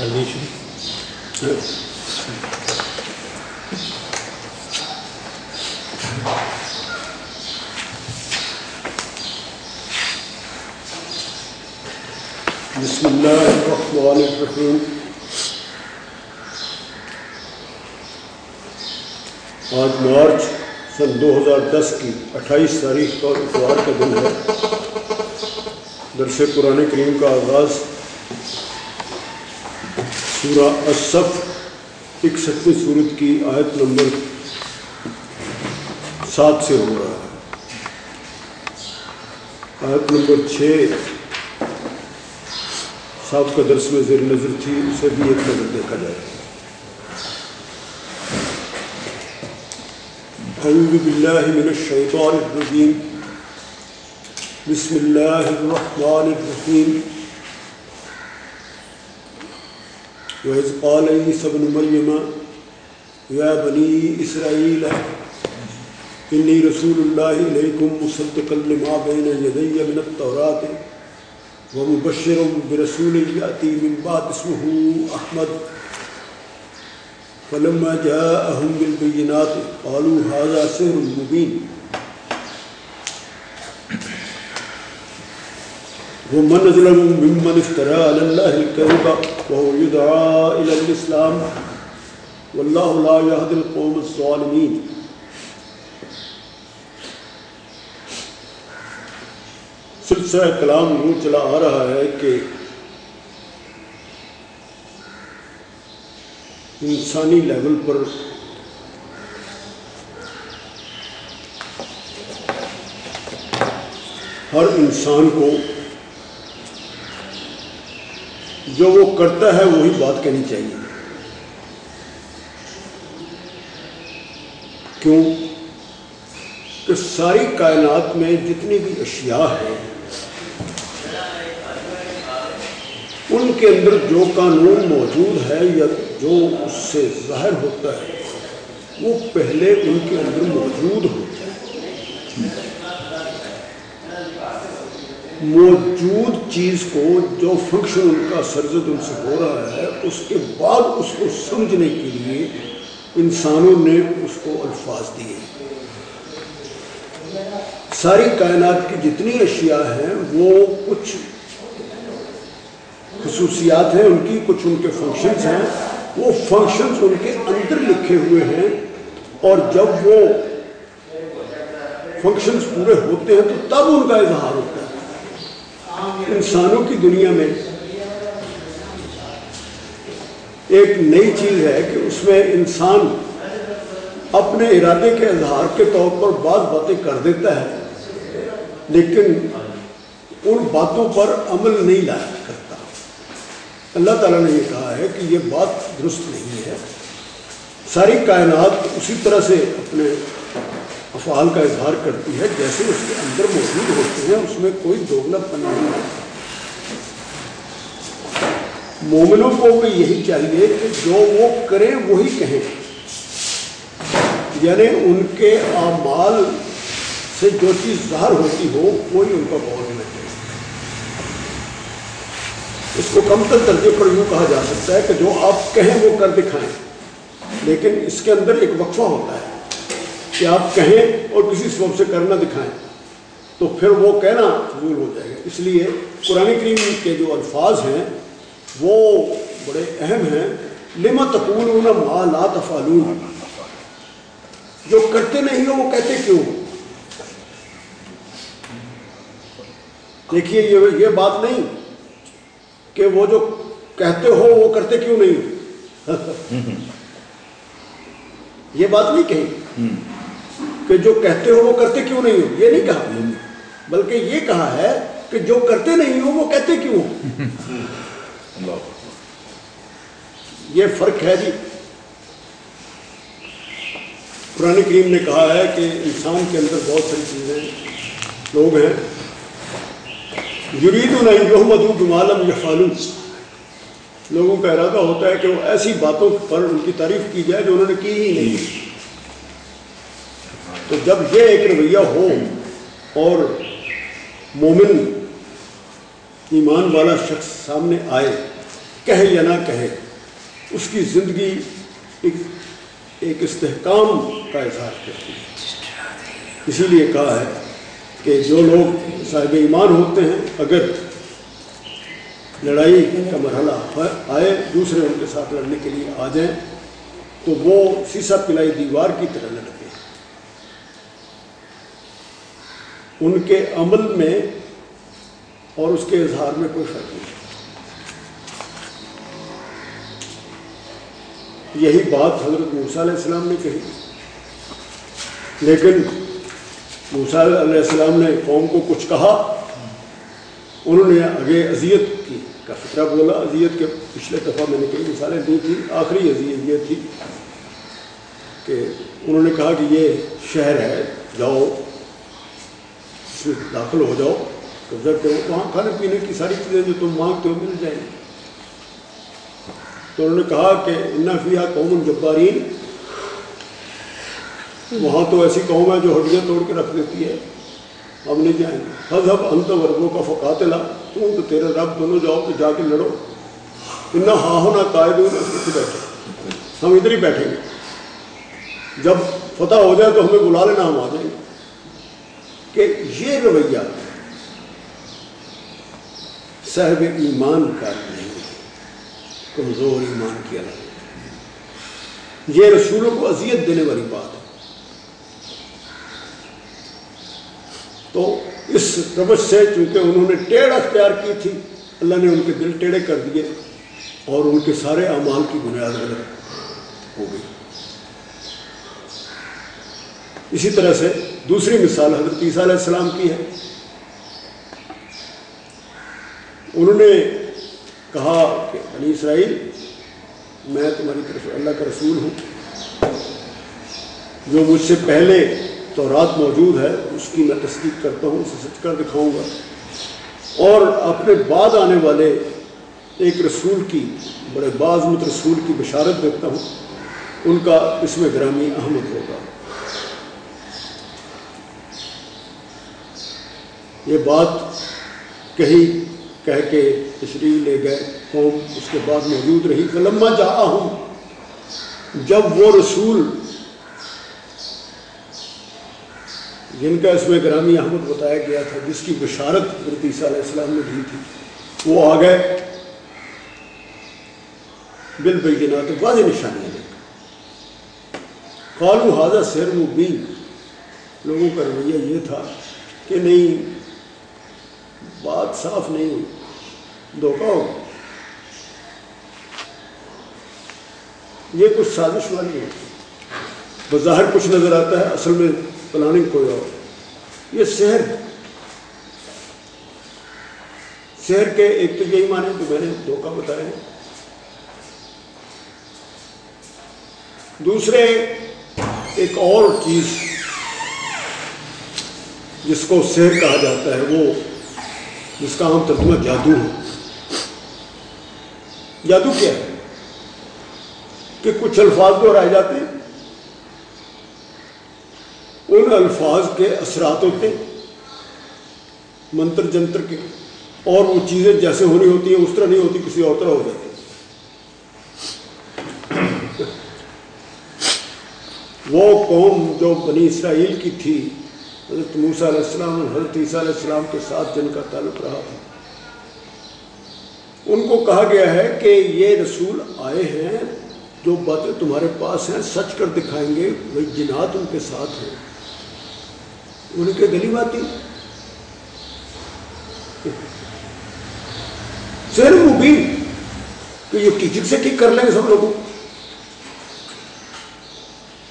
بسم اللہ الرحمن الرحیم آج مارچ سن دو ہزار دس کی اٹھائیس تاریخ کا اتوار کا دن ہے۔ درس قرآن کریم کا آغاز سورہ اصف اکسٹھویں صورت کی آیت نمبر سات سے ہو رہا ہے۔ آیت نمبر چھ صاحب کا درس میں زیر نظر تھی، اسے بھی ایک نظر دیکھا جائے۔ اعوذ باللہ من الشیطان الرجیم۔ بسم اللہ الرحمن الرحیم۔ وَإِذْ قَالَ عِيسَى ابْنُ مَرْيَمَ، يَا بَنِي إِسْرَائِيلَ، إِنِّي رَسُولُ اللَّهِ إِلَيْكُمْ مُصَدِّقًا لِمَا بَيْنَ يَدَيَّ مِنَ التَّوْرَاةِ ومبشر برسول يأتي من بعد اسمه أحمد. فلما جاءهم بالبينات قالوا هذا سحر مبين. ومن ظلم ممن افترى على الله الكذب وهو يدعى إلى الإسلام والله لا يهدي القوم الظالمين. سلسلہ کلام یوں چلا آ رہا ہے کہ انسانی لیول پر ہر انسان کو جو وہ کرتا ہے وہی بات کہنی چاہیے۔ کیوں؟ کہ ساری کائنات میں جتنی بھی اشیاء ہیں، ان کے اندر جو قانون موجود ہے یا جو اس سے ظاہر ہوتا ہے، وہ پہلے ان کے اندر موجود ہوتا ہے۔ موجود چیز کو جو فنکشن ان کا سرزد ان سے ہو رہا ہے، اس کے بعد اس کو سمجھنے کے لیے انسانوں نے اس کو الفاظ دیے۔ ساری کائنات کی جتنی اشیاء ہیں، وہ کچھ خصوصیات ہیں، ان کی کچھ ان کے فنکشنز ہیں۔ وہ فنکشنز ان کے اندر لکھے ہوئے ہیں۔ اور جب وہ فنکشنز پورے ہوتے ہیں، تو تب ان کا اظہار ہوتا ہے۔ انسانوں کی دنیا میں ایک نئی چیز ہے کہ اس میں انسان اپنے ارادے کے اظہار کے طور پر بعض باتیں کر دیتا ہے، لیکن ان باتوں پر عمل نہیں لایا کرتا۔ اللہ تعالیٰ نے یہ کہا ہے کہ یہ بات درست نہیں ہے۔ ساری کائنات اسی طرح سے اپنے افعال کا اظہار کرتی ہے، جیسے اس کے اندر موجود ہوتے ہیں، اس میں کوئی دوگلا پن نہیں ہے مومنوں کو بھی یہی چاہیے کہ جو وہ کریں، وہی کہیں۔ یعنی ان کے اعمال سے جو چیز ظاہر ہوتی ہو، وہی ان کا بہت ہونا چاہیے اس کو کم تر درجے پر یوں کہا جا سکتا ہے کہ جو آپ کہیں، وہ کر دکھائیں۔ لیکن اس کے اندر ایک وقفہ ہوتا ہے۔ کہ آپ کہیں اور کسی سبب سے کرنا دکھائیں، تو پھر وہ کہنا فضول ہو جائے گا۔ اس لیے قرآن کریم کے جو الفاظ ہیں، وہ بڑے اہم ہیں۔ لما تقولون ما لا تفعلون۔ جو کرتے نہیں ہو، وہ کہتے کیوں؟ دیکھیے، یہ یہ بات نہیں کہ وہ جو کہتے ہو، وہ کرتے کیوں نہیں؟ یہ بات نہیں کہی۔ کہ جو کہتے ہو وہ کرتے کیوں نہیں ہو؟ یہ نہیں کہا بلکہ یہ کہا ہے کہ جو کرتے نہیں ہو وہ کہتے کیوں ہو؟ یہ فرق ہے جی۔ قرآن کریم نے کہا ہے کہ انسان کے اندر بہت ساری چیزیں لوگ ہیں۔ یرید جو مدو یا فالون لوگوں کا ارادہ ہوتا ہے کہ وہ ایسی باتوں پر ان کی تعریف کی جائے جو انہوں نے کی ہی نہیں۔ تو جب یہ ایک رویہ ہو اور مومن ایمان والا شخص سامنے آئے، کہے یا نہ کہے، اس کی زندگی ایک ایک استحکام کا اظہار کرتی ہے۔ اسی لیے کہا ہے کہ جو لوگ صاحب ایمان ہوتے ہیں، اگر لڑائی کا مرحلہ آئے، دوسرے ان کے ساتھ لڑنے کے لیے آ جائیں، تو وہ سیسا پلائی دیوار کی طرح لڑتے ہیں ان کے عمل میں اور اس کے اظہار میں کوئی فرق نہیں۔ یہی بات حضرت موسیٰ علیہ السلام نے کہی۔ لیکن موسیٰ علیہ السلام نے قوم کو کچھ کہا۔ انہوں نے آگے اذیت کی، کا فطرہ بولا۔ اذیت کے پچھلے دفعہ میں نے کئی مثالیں دی تھی آخری اذیت یہ تھی کہ انہوں نے کہا کہ یہ شہر ہے، جاؤ۔ اس میں داخل ہو جاؤ قبضہ کرو وہاں کھانے پینے کی ساری چیزیں جو تم مانگتے ہو مل جائیں۔ گی تو انہوں نے کہا کہ انفیہ قوم جبارین وہاں تو ایسی قوم ہے جو ہڈیاں توڑ کے رکھ دیتی ہے۔ ہم نہیں جائیں گے۔ حضب انت ورگوں کا فقاتلا۔ تم تو تیرے رب دونوں جاؤ تو جا کے لڑو۔ اتنا ہاں ہونا قائد ہو بیٹھے ہم ادھر ہی بیٹھیں گے۔ جب فتح ہو جائے تو ہمیں بلا لینا، ہم آ جائیں گے۔ کہ یہ رویہ صاحب ایمان کا نہیں کمزور ایمان کی علامت یہ رسولوں کو اذیت دینے والی بات ہے۔ تو اس روش سے چونکہ انہوں نے ٹیڑھ اختیار کی تھی، اللہ نے ان کے دل ٹیڑھے کر دیے اور ان کے سارے اعمال کی بنیاد غلط ہو گئی۔ اسی طرح سے دوسری مثال حضرت عیسیٰ علیہ السلام کی ہے۔ انہوں نے کہا کہ بنی اسرائیل، میں تمہاری طرف اللہ کا رسول ہوں۔ جو مجھ سے پہلے تو رات موجود ہے، اس کی میں تصدیق کرتا ہوں، اسے سچ کر دکھاؤں گا۔ اور اپنے بعد آنے والے ایک رسول کی، بڑے بازمت رسول کی بشارت دیتا ہوں۔ ان کا اس میں گرامی احمد ہوگا۔ یہ بات کہی، کہہ کے تشریح لے گئے، قوم اس کے بعد موجود رہی۔ فلما جا ہوں جب وہ رسول جن کا اس میں گرامی احمد بتایا گیا تھا، جس کی بشارت عیسیٰ علیہ السلام نے دی تھی، وہ آ گئے۔ بل بینات واضح نشانیاں لے کر قالو حاضر سیر مبین لوگوں کا رویہ یہ تھا کہ نہیں بات صاف نہیں ہوئی۔ دھوکہ ہو یہ کچھ سازش والی ہے۔ بظاہر کچھ نظر آتا ہے، اصل میں پلاننگ کوئی اور۔ یہ شہر۔ شہر کے ایک تو یہی معنی جو میں نے دھوکہ بتایا ہے دوسرے، ایک اور چیز جس کو شہر کہا جاتا ہے، وہ جس کا عام ترجمہ جادو ہے۔ جادو کیا ہے؟ کہ کچھ الفاظ دہرائے جاتے ہیں۔ ان الفاظ کے اثرات ہوتے ہیں، منتر جنتر کے۔ اور وہ چیزیں جیسے ہونی ہوتی ہیں، اس طرح نہیں ہوتی، کسی اور طرح ہو جاتی وہ قوم جو بنی اسرائیل کی تھی حضرت موسیٰ علیہ السلام اور حضرت عیسیٰ علیہ السلام کے ساتھ جن کا تعلق رہا تھا۔ ان کو کہا گیا ہے کہ یہ رسول آئے ہیں، جو باتیں تمہارے پاس ہیں، سچ کر دکھائیں گے، وہی جنات ان کے ساتھ ہیں۔ ان کے گلی باتی سیر مبین، کہ یہ ٹیچر سے ٹھیک کر لیں گے سب لوگوں۔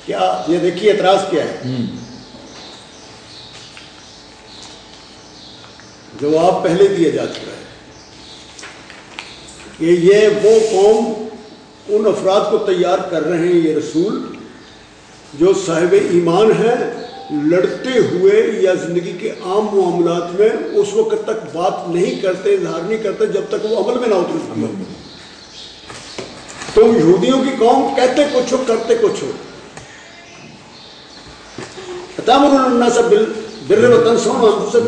کیا یہ دیکھیے اعتراض کیا ہے؟ جواب پہلے دیا جا چکا ہے، کہ یہ وہ قوم ان افراد کو تیار کر رہے ہیں، یہ رسول، جو صاحب ایمان ہیں، لڑتے ہوئے یا زندگی کے عام معاملات میں اس وقت تک بات نہیں کرتے، اظہار نہیں کرتے، جب تک وہ عمل میں نہ اتر تم یہودیوں کی قوم کہتے کچھ ہو، کرتے کچھ ہو۔ سے بل بر وطن سو سے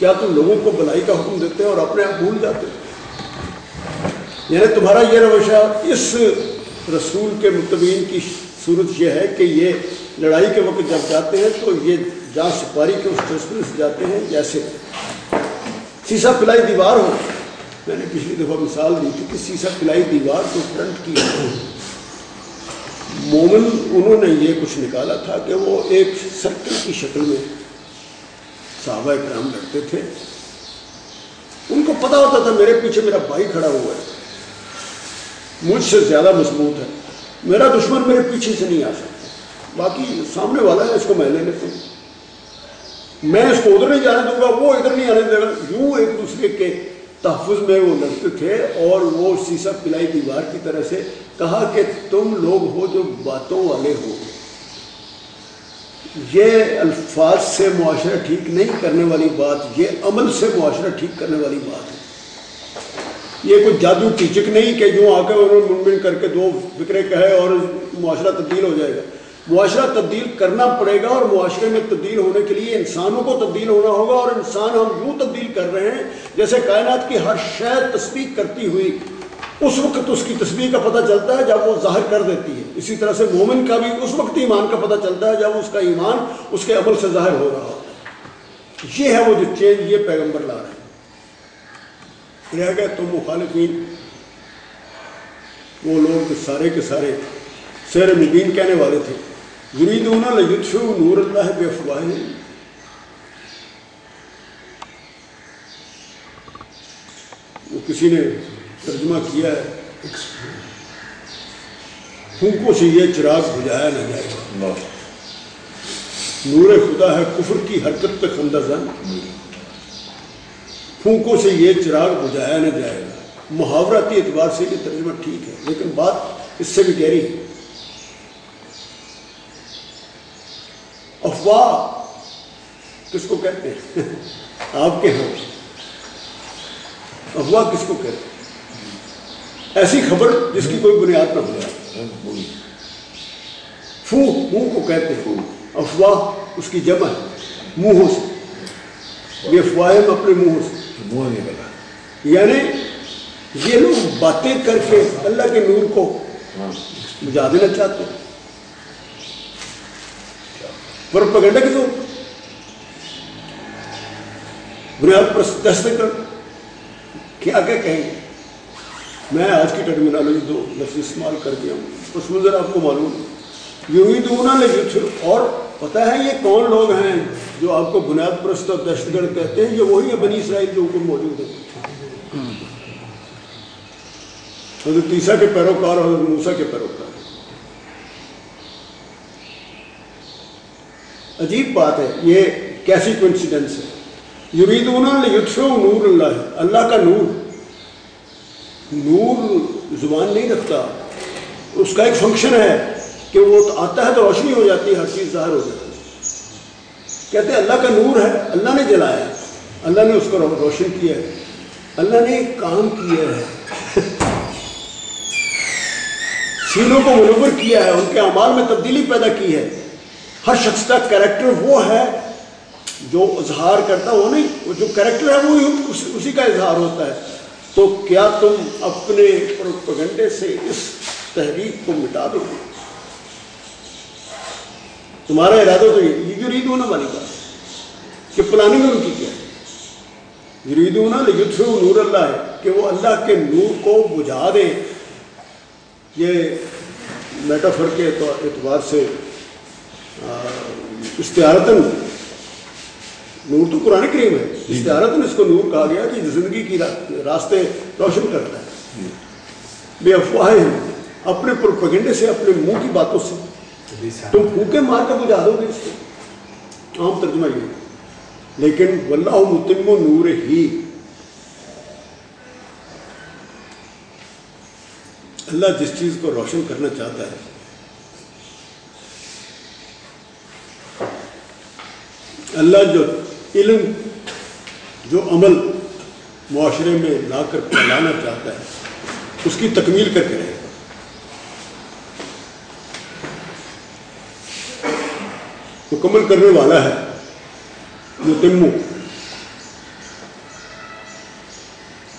کیا تم لوگوں کو بلائی کا حکم دیتے اور اپنے آپ بھول جاتے؟ یعنی تمہارا یہ روشہ اس رسول کے متبین کی صورت یہ ہے کہ یہ لڑائی کے وقت جب جاتے ہیں تو یہ جہاں سپاری کے اس ٹرسپل سے جاتے ہیں جیسے سیسا پلائی دیوار ہو۔ میں نے پچھلی دفعہ مثال دی تھی کہ سیسا پلائی دیوار کو فرنٹ کی مومن انہوں نے یہ کچھ نکالا تھا کہ وہ ایک سرکل کی شکل میں صحابہ کرام لڑتے تھے۔ ان کو پتا ہوتا تھا میرے پیچھے میرا بھائی کھڑا ہوا ہے۔ مجھ سے زیادہ مضبوط ہے۔ میرا دشمن میرے پیچھے سے نہیں آ سکتا۔ باقی سامنے والا ہے، اس کو میں لے لیتا ہوں۔ میں اس کو ادھر نہیں جانے دوں گا، وہ ادھر نہیں آنے دے گا۔ یوں ایک دوسرے کے تحفظ میں وہ لڑتے تھے اور وہ سیسا پلائی دیوار کی طرح سے کہا کہ تم لوگ ہو جو باتوں والے ہو۔ یہ الفاظ سے معاشرہ ٹھیک نہیں کرنے والی بات، یہ عمل سے معاشرہ ٹھیک کرنے والی بات ہے۔ یہ کوئی جادو ٹیچک نہیں کہ جو آ کے انہوں نے منمن کر کے دو فکرے کہے اور معاشرہ تبدیل ہو جائے گا۔ معاشرہ تبدیل کرنا پڑے گا اور معاشرے میں تبدیل ہونے کے لیے انسانوں کو تبدیل ہونا ہوگا اور انسان ہم یوں تبدیل کر رہے ہیں جیسے کائنات کی ہر شے تصدیق کرتی ہوئی اس وقت اس کی تصویر کا پتہ چلتا ہے جب وہ ظاہر کر دیتی ہے۔ اسی طرح سے مومن کا بھی اس وقت ایمان کا پتہ چلتا ہے جب اس کا ایمان اس کے عمل سے ظاہر ہو رہا ہوتا ہے یہ ہے وہ جو چینج یہ پیغمبر لا رہے ہیں۔ رہ گئے تم مخالفین۔ وہ لوگ سارے کے سارے سیر مبین کہنے والے تھے۔ یریدون لیطفئوا نور اللہ بے بافواہہم۔ وہ کسی نے ترجمہ کیا ہے؟ پھونکوں سے یہ چراغ بجھایا نہ جائے۔ گا نور خدا ہے کفر کی حرکت خندہ زن پھونکوں سے یہ چراغ بجھایا نہ جائے۔ گا محاورتی اعتبار سے یہ ترجمہ ٹھیک ہے لیکن بات اس سے بھی گہری ہے۔ افواہ کس کو کہتے ہیں؟ آپ کے ہاں۔ افواہ کس کو کہتے ہیں؟ ایسی خبر جس کی کوئی بنیاد نہ ہو جائے۔ فو منہ کو کہتے ہیں۔ افواہ اس کی جمع ہے۔ منہوں سے۔ یہ افواہیں اپنے منہوں سے۔ یعنی یہ لوگ باتیں کر کے اللہ کے نور کو بجا دینا چاہتے ہیں۔ پروپیگنڈا کس ہوتا بنیاد پر دستے کر کیا کیا کہیں گے؟ میں آج کی ٹرمینالوجی دو لفظ استعمال کر دیا ہوں۔ اس منظر آپ کو معلوم یوں تو انہوں نے اور پتہ ہے یہ کون لوگ ہیں جو آپ کو بنیاد پرست اور دہشت گرد کہتے ہیں؟ یہ وہی ہے بنی اسرائیل جو اوپر موجود ہے حضرت تیسا کے پیروکار اور حضرت موسیٰ کے پیروکار۔ عجیب بات ہے، یہ کیسی کوئنسیڈنس ہے۔ یریدون لیطفئوا نور اللہ ہے اللہ کا نور۔ نور زبان نہیں رکھتا۔ اس کا ایک فنکشن ہے کہ وہ آتا ہے تو روشنی ہو جاتی ہے، ہر چیز ظاہر ہو جاتی ہے۔ کہتے ہیں، اللہ کا نور ہے، اللہ نے جلایا۔ اللہ نے اس کو روشن کیا ہے۔ اللہ نے ایک کام کیا ہے۔ سینوں کو منور کیا ہے، ان کے اعمال میں تبدیلی پیدا کی ہے۔ ہر شخص کا کریکٹر وہ ہے جو اظہار کرتا، وہ نہیں، وہ جو کریکٹر ہے، وہ اسی کا اظہار ہوتا ہے۔ تو کیا تم اپنے پروپگنڈے سے اس تحریک کو مٹا دو گے؟ تمہارا ارادہ تو یہ یرید ہونا والی بات کہ پلاننگ ان کی کیا ہے؟ یرید ہونا، لیکن نور اللہ ہے، کہ وہ اللہ کے نور کو بجھا دے۔ یہ میٹافر کے اعتبار سے استعارتاً نور تو قرآن کریم ہے۔ استعارتاً اس کو نور کہا گیا کہ زندگی کی راستے روشن کرتا ہے۔ بے افواہیں ہیں۔ اپنے پروپیگنڈے سے اپنے منہ کی باتوں سے۔ تم پھوکے مار کر بجھا دو گے اس کو۔ عام ترجمہ یہ لیکن واللہ متم و نور ہی۔ اللہ جس چیز کو روشن کرنا چاہتا ہے اللہ جو علم، جو عمل معاشرے میں لا کر پھیلانا چاہتا ہے، اس کی تکمیل کر کے رہے۔ گا مکمل کرنے والا ہے متمو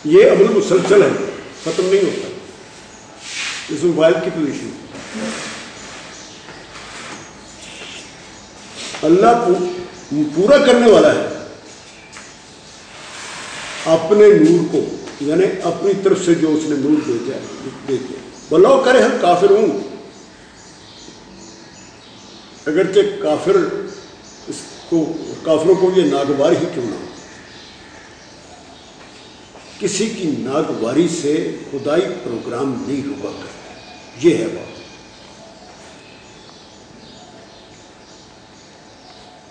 یہ عمل مسلسل ہے، ختم نہیں ہوتا۔ اس موبائل کی پوزیشن اللہ کو پورا کرنے والا ہے۔ اپنے نور کو یعنی اپنی طرف سے جو اس نے نور بھیجا دیتے بلو کرے ہم کافر ہوں۔ اگرچہ کافر اس کو، کافروں کو یہ ناگوار ہی کیوں نہ ہو۔ کسی کی ناگواری سے خدائی پروگرام نہیں رکا کرتا۔ یہ ہے بات۔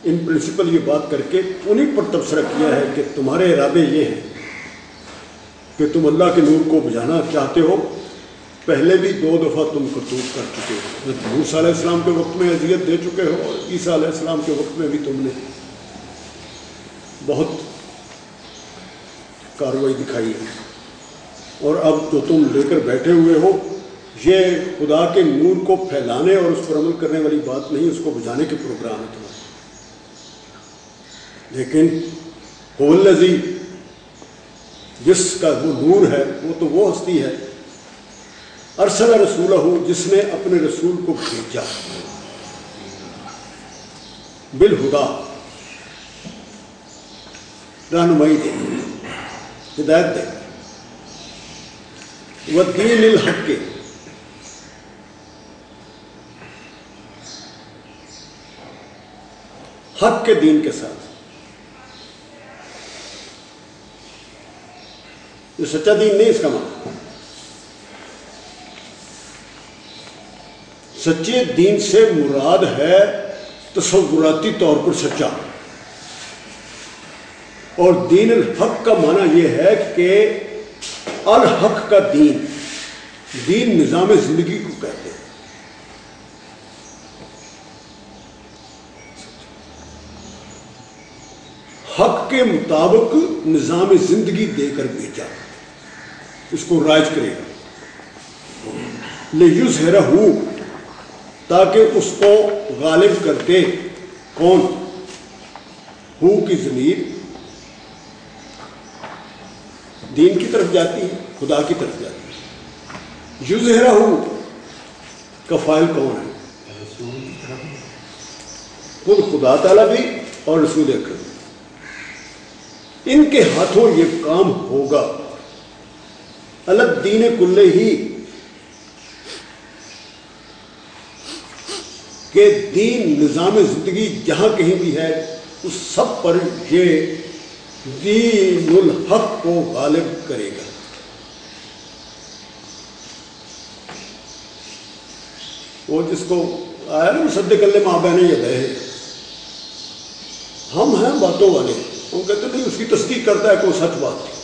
ان پرنسپل یہ بات کر کے انہیں پر تبصرہ کیا ہے کہ تمہارے ارادے یہ ہیں کہ تم اللہ کے نور کو بجانا چاہتے ہو۔ پہلے بھی دو دفعہ تم کرتوت کر چکے ہو۔ موسیٰ علیہ السلام کے وقت میں اذیت دے چکے ہو اور عیسیٰ علیہ السلام کے وقت میں بھی تم نے بہت کاروائی دکھائی ہے۔ اور اب جو تم لے کر بیٹھے ہوئے ہو، یہ خدا کے نور کو پھیلانے اور اس پر عمل کرنے والی بات نہیں، اس کو بجانے کے پروگرام ہے تمہارے۔ لیکن ہولزی جس کا وہ نور ہے، وہ تو وہ ہستی ہے، ارسل رسول ہو جس نے اپنے رسول کو بھیجا۔ بالہدا، رہنمائی دے، ہدایت دے۔ وہ دین الحق۔ کے حق کے دین کے ساتھ۔ یہ سچا دین نہیں اس کا معنی سچے دین سے مراد ہے تصوراتی طور پر سچا اور دین الحق کا معنی یہ ہے کہ الحق کا دین دین نظام زندگی کو کہتے ہیں حق کے مطابق نظام زندگی دے کر بیچا اس کو رائج کرے گا۔ لیوز ہیرا ہوں تاکہ اس کو غالب کر دے۔ کون؟ ہو کی ضمیر دین کی طرف جاتی ہے، خدا کی طرف جاتی ہے۔ یوزہرا ہو کا فائل کون ہے؟ خود خدا تعالیٰ بھی اور رسول اکرم۔ ان کے ہاتھوں یہ کام ہوگا۔ الگ دین کلے ہی کہ دین نظام زندگی جہاں کہیں بھی ہے، اس سب پر یہ دین الحق کو غالب کرے گا۔ وہ جس کو آیا نا سد کلے ماں بہن یہ دے ہم ہیں باتوں والے۔ وہ کہتے نہیں، اس کی تصدیق کرتا ہے کوئی سچ بات۔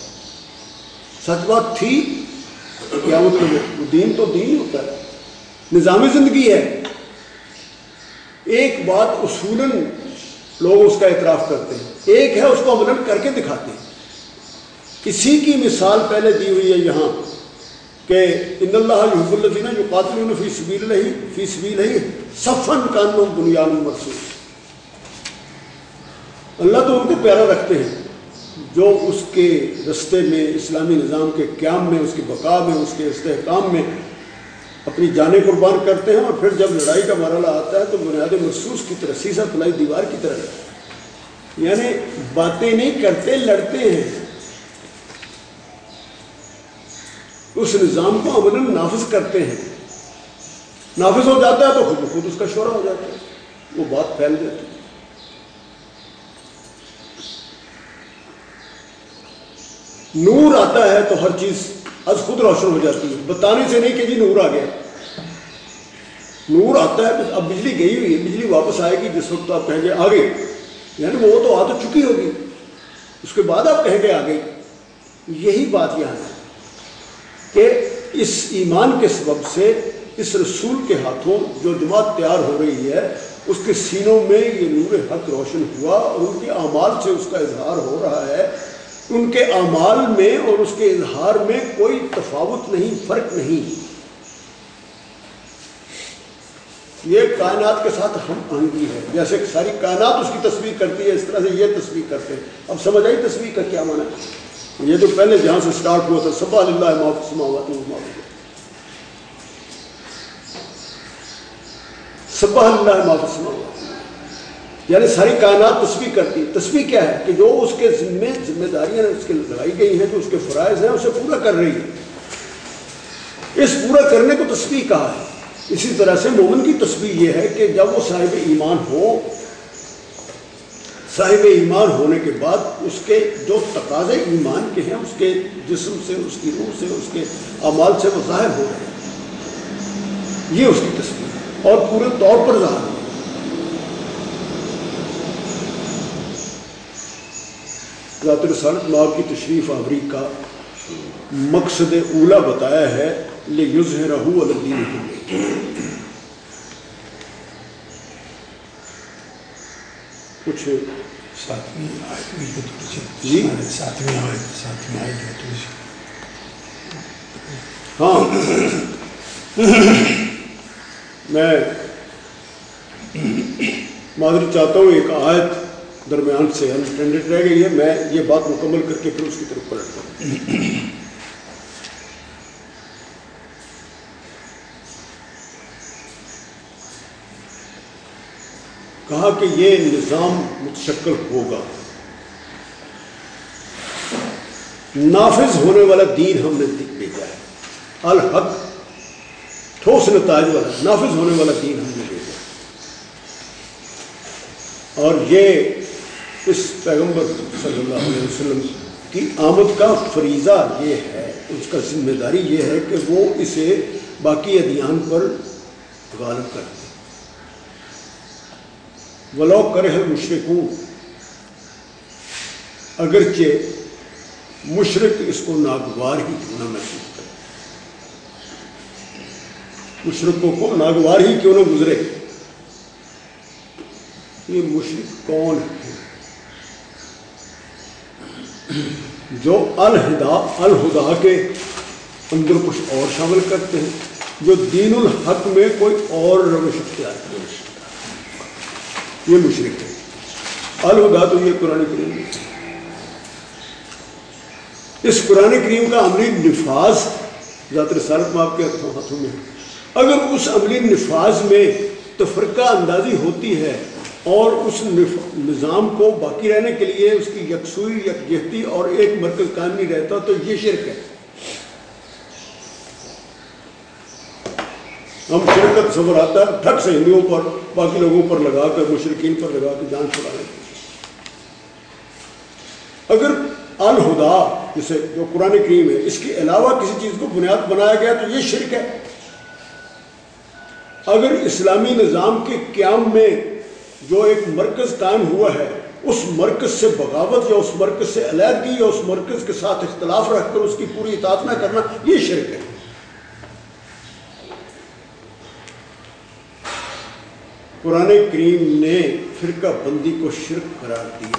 سچ بات تھی؟ کیا مطلب دین تو دین ہوتا ہے۔ نظام زندگی ہے۔ ایک بات اصولاً لوگ اس کا اعتراف کرتے ہیں۔ ایک ہے اس کو عمل کر کے دکھاتے ہیں۔ اسی کی مثال پہلے دی ہوئی ہے یہاں کہ ان اللہ حب الدینہ جو قاتل فی سبیل رہی فی سبیل رہی سفن قانون بنیاد مرسوس اللہ تو ان کو پیارا رکھتے ہیں۔ جو اس کے رستے میں اسلامی نظام کے قیام میں، اس کی بقا میں، اس کے استحکام میں اپنی جانیں قربان کرتے ہیں اور پھر جب لڑائی کا مرحلہ آتا ہے تو بنیاد محسوس کی طرح سیسا پلائی دیوار کی طرح یعنی باتیں نہیں کرتے، لڑتے ہیں۔ اس نظام کو عمل نافذ کرتے ہیں۔ نافذ ہو جاتا ہے تو خود خود اس کا شورا ہو جاتا ہے۔ وہ بات پھیل جاتی ہے۔ نور آتا ہے تو ہر چیز از خود روشن ہو جاتی ہے۔ بتانے سے نہیں کہ جی نور آ گیا۔ نور آتا ہے اب بجلی گئی ہوئی ہے، بجلی واپس آئے گی۔ جس وقت آپ کہیں گے آگے یعنی وہ تو آ تو چکی ہوگی۔ اس کے بعد آپ کہیں گے آگے۔ یہی بات یہاں ہے کہ اس ایمان کے سبب سے اس رسول کے ہاتھوں جو جماعت تیار ہو رہی ہے، اس کے سینوں میں یہ نور حق روشن ہوا اور ان کے اعمال سے اس کا اظہار ہو رہا ہے۔ ان کے اعمال میں اور اس کے اظہار میں کوئی تفاوت نہیں، فرق نہیں۔ یہ کائنات کے ساتھ ہم آہنگی ہے جیسے ساری کائنات اس کی تصویر کرتی ہے، اس طرح سے یہ تصویر کرتے ہیں۔ اب سمجھ آئی تصویر کا کیا معنی؟ یہ تو پہلے جہاں سے سٹارٹ ہوا تھا۔ سبا اللہ معاف سماوات سبا اللہ معاف سماوات یعنی ساری کائنات تسبیح کرتی ہے۔ تسبیح کیا ہے؟ کہ جو اس کے ذمے ذمہ داریاں اس کے لگائی گئی ہیں، جو اس کے فرائض ہیں، اسے پورا کر رہی ہے۔ اس پورا کرنے کو تسبیح کہا ہے۔ اسی طرح سے مومن کی تسبیح یہ ہے کہ جب وہ صاحب ایمان ہو، صاحب ایمان ہونے کے بعد اس کے جو تقاضے ایمان کے ہیں، اس کے جسم سے، اس کی روح سے، اس کے اعمال سے وہ ظاہر ہو رہے ہیں۔ یہ اس کی تصویر اور پورے طور پر ظاہر ذات رسالت ماب کی تشریف آوری کا مقصد اولا بتایا ہے رہو الدین کچھ ساتویں آیت بھی جو تھوڑی سی جی؟ ساتویں آیت آیت ہاں میں معذرت چاہتا ہوں ایک آیت درمیان سے یعنی انٹینڈیڈ رہ گئی ہے، میں یہ بات مکمل کر کے پھر اس کی طرف پلٹتا ہوں۔ کہا کہ یہ نظام متشکل ہوگا۔ نافذ ہونے والا دین ہم نے بھیجا ہے۔ الحق ٹھوس نتائج والا، نافذ ہونے والا دین ہم نے بھیجا اور یہ اس پیغمبر صلی اللہ علیہ وسلم کی آمد کا فریضہ یہ ہے، اس کا ذمہ داری یہ ہے کہ وہ اسے باقی ادیان پر غالب کر دے۔ ولو کرے مشرقوں اگرچہ مشرق اس کو ناگوار ہی کیوں نہ محسوس کرے۔ مشرقوں کو ناگوار ہی کیوں نہ گزرے؟ یہ مشرق کون ہے؟ جو الہدا الہدا کے اندر کچھ اور شامل کرتے ہیں، جو دین الحق میں کوئی اور روش اختیار کرتے یہ مشرق ہے الہدا تو یہ قرآن کریم اس قرآن کریم کا عملی نفاذ ذات رسالت میں آپ کے ہاتھوں ہاتھوں میں اگر اس عملی نفاذ میں تفرقہ اندازی ہوتی ہے اور اس نظام کو باقی رہنے کے لیے اس کی یکسوئی، یکجہتی اور ایک مرکز قائم نہیں رہتا، تو یہ شرک ہے۔ ہم شرکت صبر آتا ہے ٹھک سے ہندوؤں پر، باقی لوگوں پر لگا کر مشرقین پر لگا کے جان چھڑا لیتے اگر الہدا جسے جو قرآن کریم ہے، اس کے علاوہ کسی چیز کو بنیاد بنایا گیا، تو یہ شرک ہے۔ اگر اسلامی نظام کے قیام میں جو ایک مرکز قائم ہوا ہے، اس مرکز سے بغاوت یا اس مرکز سے علیحدگی یا اس مرکز کے ساتھ اختلاف رکھ کر اس کی پوری اطاعت نہ کرنا، یہ شرک ہے۔ قرآن کریم نے فرقہ بندی کو شرک قرار دیا۔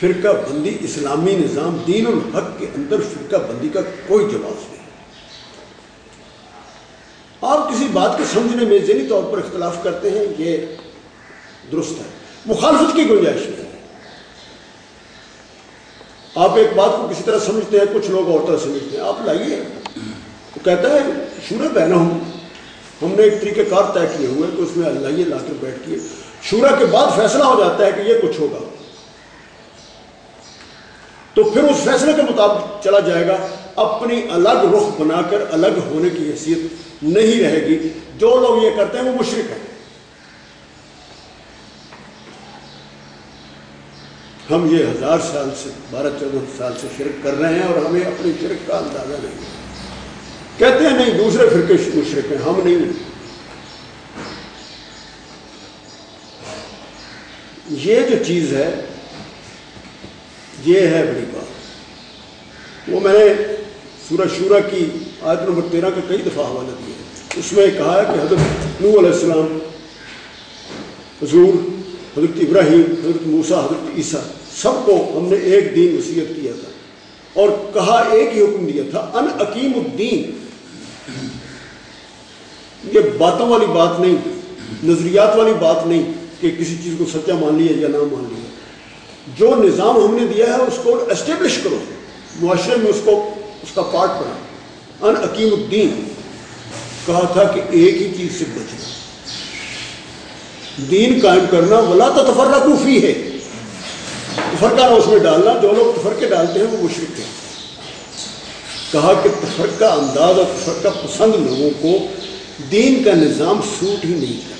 فرقہ بندی اسلامی نظام دین الحق کے اندر فرقہ بندی کا کوئی جواز نہیں۔ آپ کسی بات کو سمجھنے میں ذہنی طور پر اختلاف کرتے ہیں، یہ درست ہے۔ مخالفت کی گنجائش نہیں آپ ایک بات کو کسی طرح سمجھتے ہیں، کچھ لوگ اور طرح سمجھتے ہیں۔ آپ لائیے۔ وہ کہتا ہے شورہ بہنا ہوں ہم نے ایک طریقہ کار طے کیے ہوئے کہ اس میں اللہ لا کر بیٹھ کے شورا کے بعد فیصلہ ہو جاتا ہے کہ یہ کچھ ہوگا۔ تو پھر اس فیصلے کے مطابق چلا جائے گا۔ اپنی الگ رخ بنا کر الگ ہونے کی حیثیت نہیں رہے گی۔ جو لوگ یہ کرتے ہیں، وہ مشرق ہیں۔ ہم یہ ہزار سال سے بارہ چودہ سال سے شرک کر رہے ہیں اور ہمیں اپنی شرک کا اندازہ نہیں کہتے ہیں نہیں، دوسرے فرقے مشرق ہیں، ہم نہیں یہ جو چیز ہے، یہ ہے بڑی بات۔ وہ میں نے سورہ شورہ کی آیت نمبر تیرہ کا کئی دفعہ حوالہ دیا اس میں کہا ہے کہ حضرت نو علیہ السلام حضور حضرت ابراہیم، حضرت موسیٰ، حضرت عیسیٰ، سب کو ہم نے ایک دین وصیت کیا تھا اور کہا ایک ہی حکم دیا تھا، ان عقیم الدین۔ یہ باتوں والی بات نہیں، نظریات والی بات نہیں کہ کسی چیز کو سچا مان لیا یا نہ مان لیا۔ جو نظام ہم نے دیا ہے، اس کو اسٹیبلش کرو۔ معاشرے میں اس کو، اس کا پارٹ بنا ان عقیم الدین۔ کہا تھا کہ ایک ہی چیز سے بچنا دین قائم کرنا، ولا تو تفرقہ فی ہے تفرقہ اس میں ڈالنا، جو لوگ تفرقے ڈالتے ہیں وہ مشرق ہیں۔ کہا کہ تفرقہ انداز اور تفرقہ پسند لوگوں کو دین کا نظام سوٹ ہی نہیں کرتا۔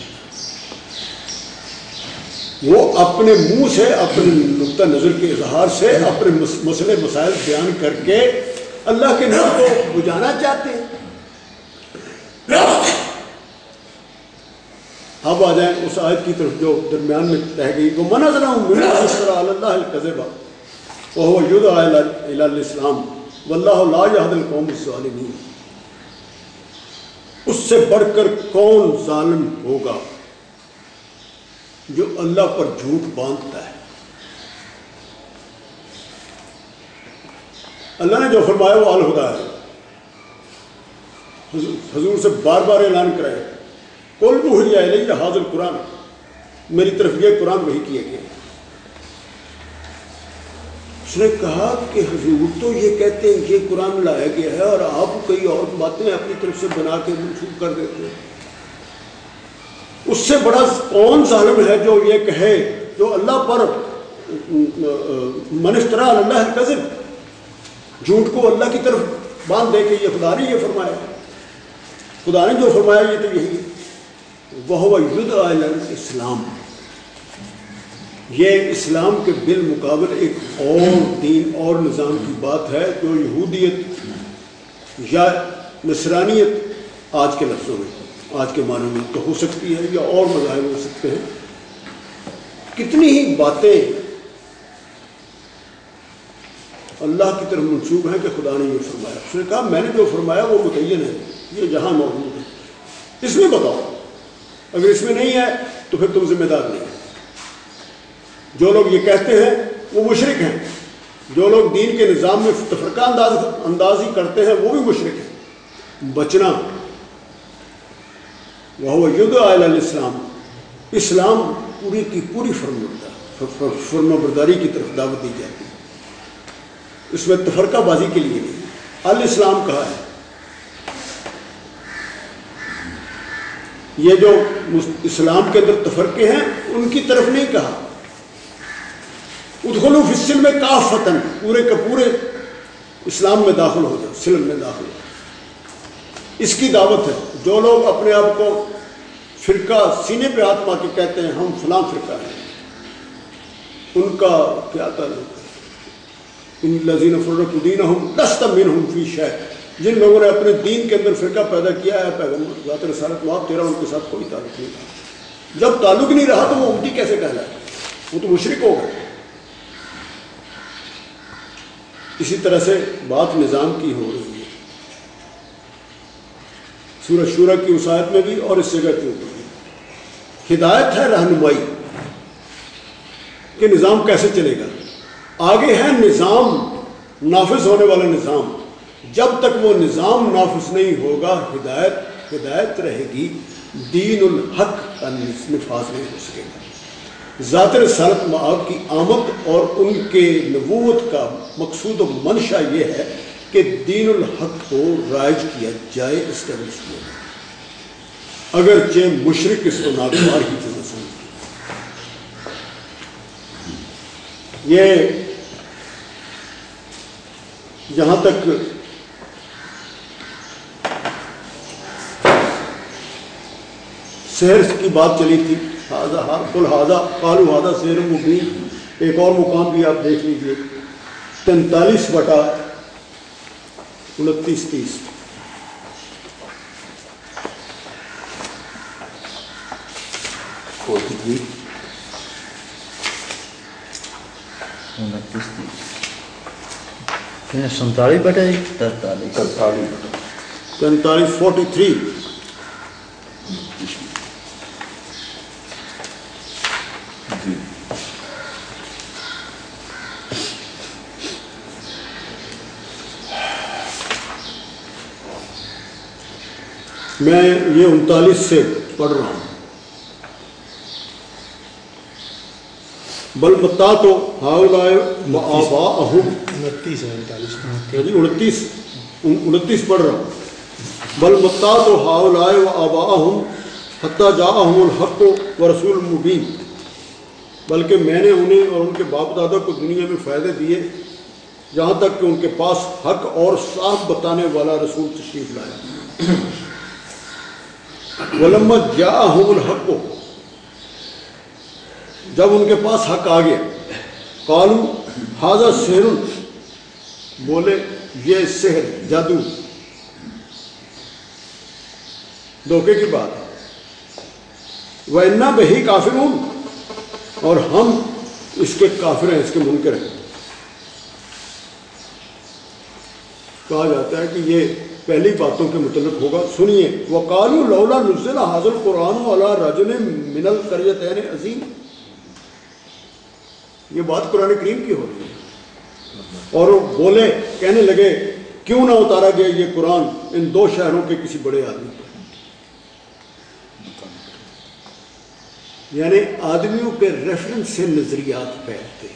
وہ اپنے منہ سے، اپنے نقطہ نظر کے اظہار سے اپنے مسئلے، مسائل بیان کر کے اللہ کے نور کو بجانا چاہتے ہیں۔ اب آ جائیں، اس آیت کی طرف جو درمیان میں رہ گئی، وہ منع منظر ہوں اللہ القذبہ وہ ید الاسلام واللہ لا یہد القوم الظالمین اس سے بڑھ کر کون ظالم ہوگا جو اللہ پر جھوٹ باندھتا ہے؟ اللہ نے جو فرمایا وہ الہدا ہے۔ حضور سے بار بار اعلان کرائے کل بہیا علیہ حاضر قرآن میری طرف یہ قرآن وہی کیا گیا اس نے کہا کہ حضور تو یہ کہتے ہیں یہ قرآن لایا گیا ہے اور آپ کئی اور باتیں اپنی طرف سے بنا کے منسوخ کر دیتے ہیں۔ اس سے بڑا کون ظالم ہے جو یہ کہے؟ جو اللہ پر منشترا اللہ قذب جھوٹ کو اللہ کی طرف باندھ دے کے یہ خدا نے یہ فرمایا۔ خدا نے جو فرمایا یہ تو یہی ہے۔ وہ ید اسلام یہ اسلام کے بالمقابل ایک اور دین اور نظام کی بات ہے جو یہودیت یا نصرانیت آج کے لفظوں میں، آج کے معنی میں تو ہو سکتی ہے یا اور مذاہب ہو سکتے ہیں۔ کتنی ہی باتیں اللہ کی طرف منسوب ہیں کہ خدا نے یہ فرمایا۔ اس نے کہا، میں نے جو فرمایا وہ متعین ہے، یہ جہاں موجود ہے۔ اس میں بتاؤ اگر اس میں نہیں ہے تو پھر تم ذمہ دار نہیں جو لوگ یہ کہتے ہیں وہ مشرق ہیں۔ جو لوگ دین کے نظام میں تفرقہ انداز اندازی کرتے ہیں وہ بھی مشرق ہیں۔ بچنا۔ وہ ید الاسلام اسلام پوری کی پوری فرم فرم برداری کی طرف دعوت دی جاتی ہے۔ اس میں تفرقہ بازی کے لیے نہیں الاسلام کہا ہے۔ یہ جو اسلام کے اندر تفرقے ہیں، ان کی طرف نہیں کہا۔ ادخلو فی السلم میں کافتن پورے کا پورے اسلام میں داخل ہو جاؤ، سلم میں داخل ہو اس کی دعوت ہے، جو لوگ اپنے آپ کو فرقہ سینے پہ ہاتھ کے کہتے ہیں، ہم فلاں فرقہ ہیں۔ ان کا کیا تعلق ہے؟ ان لذین فرق الدین ہم دست ہم فی شہ جن لوگوں نے اپنے دین کے اندر فرقہ پیدا کیا ہے، پیغمبر ذات رسالت وہاں تیرا، ان کے ساتھ کوئی تعلق نہیں رہا جب تعلق نہیں رہا تو وہ امتی کیسے کہلائے؟ وہ تو مشرق ہو گئے۔ اسی طرح سے بات نظام کی ہو رہی ہے۔ سورج شورہ کی وسعت میں بھی اور اس جگہ کے اوپر بھی۔ ہدایت ہے رہنمائی۔ کہ نظام کیسے چلے گا؟ آگے ہے نظام، نافذ ہونے والا نظام۔ جب تک وہ نظام نافذ نہیں ہوگا، ہدایت ہدایت رہے گی۔ دین الحق کا نفاذ نہیں ہو سکے گا۔ ذات رسالت معاب کی آمد اور ان کے نبوت کا مقصود و منشا یہ ہے کہ دین الحق کو رائج کیا جائے اسٹیبلش کیا جائے۔ اگرچہ مشرق اس کو ناگوار ہی کی سمجھ یہ جہاں تک شہر کی بات چلی تھی کل ہادہ کالو ہادہ سیر مبین ایک اور مقام بھی آپ دیکھ لیجیے تینتالیس بٹا انتیس تیس سنتالیس بٹے تینتالیس تینتالیس فورٹی تھری میں یہ انتالیس سے پڑھ رہا ہوں۔ بل متا تو انتیس ہے انتالیس۔ جی انتیس۔ انتیس پڑھ رہا ہوں۔ بل متا تو ہاؤلائے و آباءہم حتیٰ جاءہم الحق و رسول مبین۔ بلکہ میں نے انہیں اور ان کے باپ دادا کو دنیا میں فائدے دیے جہاں تک کہ ان کے پاس حق اور صاف بتانے والا رسول تشریف لایا۔ ولمت جاءہم الحق، جب ان کے پاس حق آ گیا قالو حاضر سحر، بولے یہ سحر جادو۔ دھوکے کی بات ہے۔ وہ اتنا بہی کافر ہوں اور ہم اس کے کافر ہیں، اس کے منکر ہیں۔ کہا جاتا ہے کہ یہ پہلی باتوں کے متعلق ہوگا۔ سنیے وہ لولا نزل حاضر قرآن والا رجل منل کریتین عظیم یہ بات قرآن کریم کی ہو رہی ہے۔ اور بولے، کہنے لگے، کیوں نہ اتارا گیا یہ قرآن ان دو شہروں کے کسی بڑے آدمی پر؟ یعنی آدمیوں کے ریفرنس سے نظریات پھیلتے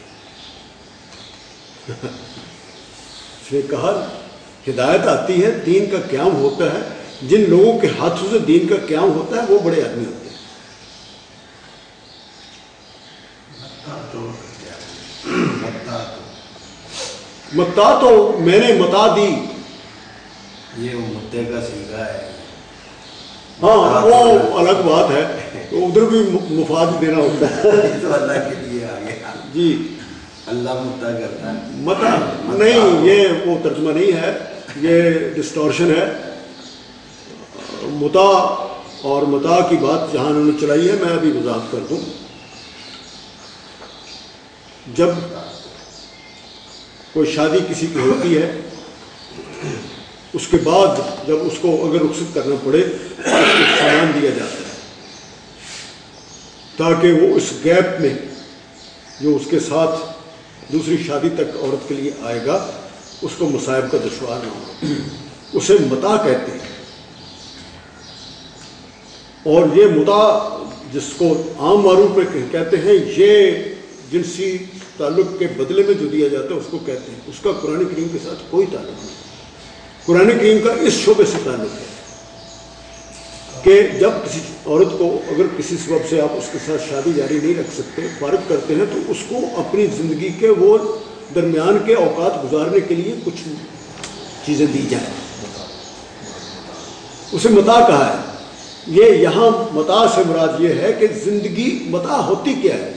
اس نے کہا ہدایت آتی ہے دین کا قیام ہوتا ہے۔ جن لوگوں کے ہاتھوں سے دین کا قیام ہوتا ہے وہ بڑے آدمی ہوتے ہیں۔ متا تو میں نے متا دی۔ یہ وہ مدعے کا سیگا ہے۔ ہاں وہ الگ بات ہے۔ تو ادھر بھی مفاد دینا ہوتا ہے۔ تو اللہ کے لیے آ گیا۔ جی۔ اللہ مدعا کرتا ہے۔ متا نہیں یہ وہ ترجمہ نہیں ہے۔ یہ ڈسٹورشن ہے۔ متا اور متا کی بات جہاں انہوں نے چلائی ہے، میں ابھی وضاحت کر دوں۔ جب کوئی شادی کسی کی ہوتی ہے، اس کے بعد جب اس کو اگر رخصت کرنا پڑے تو اس کو سامان دیا جاتا ہے۔ تاکہ وہ اس گیپ میں، جو اس کے ساتھ دوسری شادی تک عورت کے لیے آئے گا اس کو مصائب کا دشوار نہ ہو۔ اسے متا کہتے ہیں۔ اور یہ متا جس کو عام معروف میں کہتے ہیں، یہ جنسی تعلق کے بدلے میں جو دیا جاتا ہے، اس کو کہتے ہیں۔ اس کا قرآن کریم کے ساتھ کوئی تعلق نہیں۔ قرآن کریم کا اس شعبے سے تعلق ہے کہ جب کسی عورت کو اگر کسی سبب سے آپ اس کے ساتھ شادی جاری نہیں رکھ سکتے، فارغ کرتے ہیں، تو اس کو اپنی زندگی کے وہ درمیان کے اوقات گزارنے کے لیے کچھ چیزیں دی جائیں۔ اسے متا کہا ہے۔ یہ یہاں متا سے مراد یہ ہے کہ زندگی متا ہوتی کیا ہے؟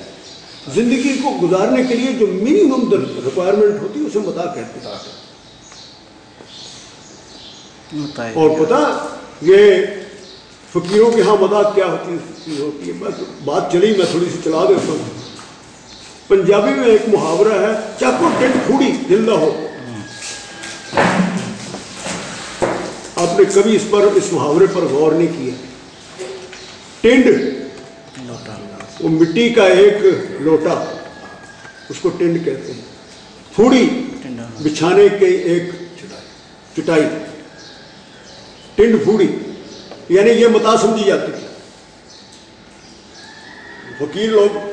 زندگی کو گزارنے کے لیے جو منیمم ریکوائرمنٹ ہوتی ہے اسے متا کہتے ہیں۔ اور پتہ یہ فقیروں کے ہاں مدد کیا ہوتی ہوتی ہے؟ بس بات چلی میں تھوڑی سی چلا دیتا ہوں۔ پنجابی میں ایک محاورہ ہے چاکو ٹنڈ پھوڑی دل نہ ہو؟ آپ نے کبھی اس پر، اس محاورے پر غور نہیں کیا؟ ٹنڈ، وہ مٹی کا ایک لوٹا، اس کو ٹنڈ کہتے ہیں۔ پھوڑی بچھانے کے ایک چٹائی۔ ٹنڈ پھوڑی یعنی یہ متا سمجھی جاتی تھی۔ فقیر لوگ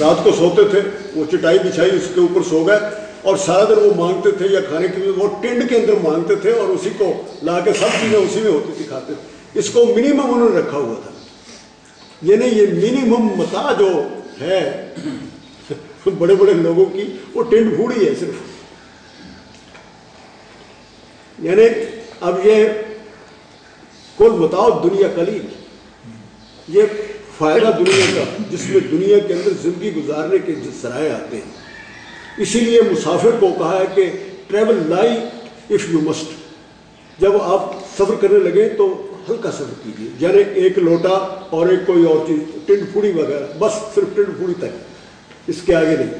رات کو سوتے تھے، وہ چٹائی بچھائی، اس کے اوپر سو گئے اور سارا دن وہ مانگتے تھے یا کھانے کے لیے، وہ ٹنڈ کے اندر مانگتے تھے اور اسی کو لا کے سب چیزیں اسی میں ہوتی تھی کھاتے تھے اس کو منیمم انہوں نے رکھا ہوا تھا۔ یعنی یہ منیمم متا جو ہے، بڑے بڑے لوگوں کی، وہ ٹنڈ پھوڑی ہے صرف۔ یعنی اب یہ کل بتاؤ دنیا قلیل۔ یہ فائدہ دنیا کا جس میں دنیا کے اندر زندگی گزارنے کے ذرائع آتے ہیں۔ اسی لیے مسافر کو کہا ہے کہ ٹریول لائی اف یو مسٹ جب آپ سفر کرنے لگے تو ہلکا سفر کیجیے یعنی ایک لوٹا اور ایک کوئی اور چیز، ٹنڈ پھوڑی وغیرہ، بس صرف ٹنڈ پھوڑی تک، اس کے آگے نہیں۔